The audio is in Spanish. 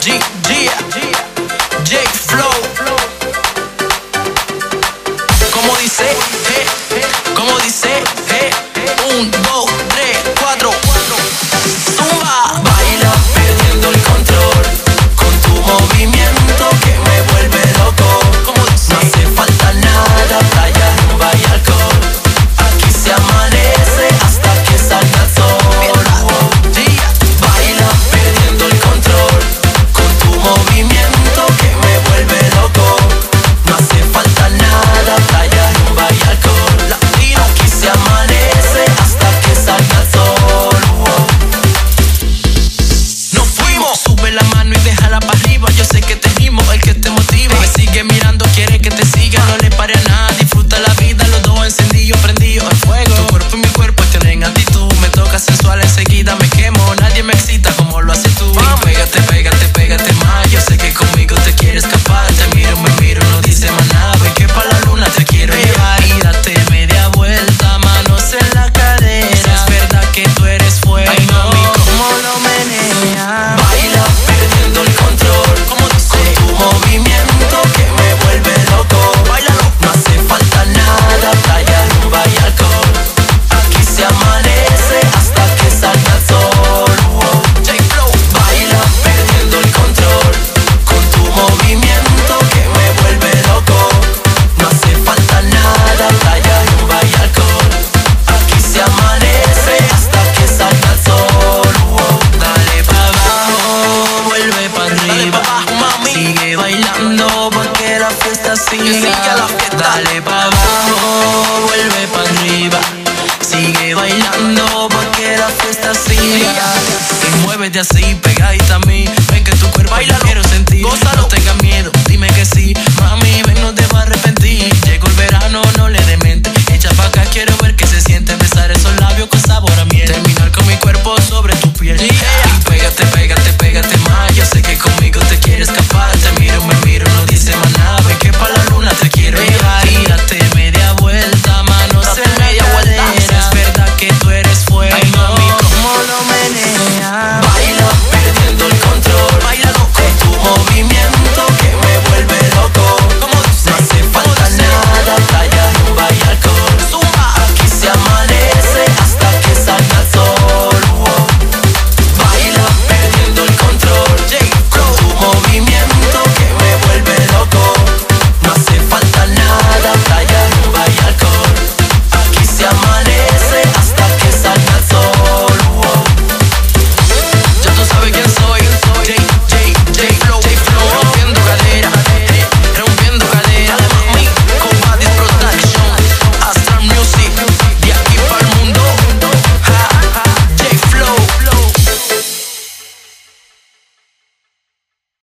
G, G, G, Flow. Como dice? a la fiesta. Dale pa' abajo, vuelve pa' arriba. Sigue bailando pa' que la fiesta siga. Y muévete así, pegadita a mí. Ven que tu cuerpo baila, quiero sentir. Gózalo. No tengas miedo, dime que sí. Mami, ven, no te vas a arrepentir. Llegó el verano, no le demente. Echa pa' acá, quiero ver que se siente. Besar esos labios con sabor a miel. Terminar con mi cuerpo sobre it.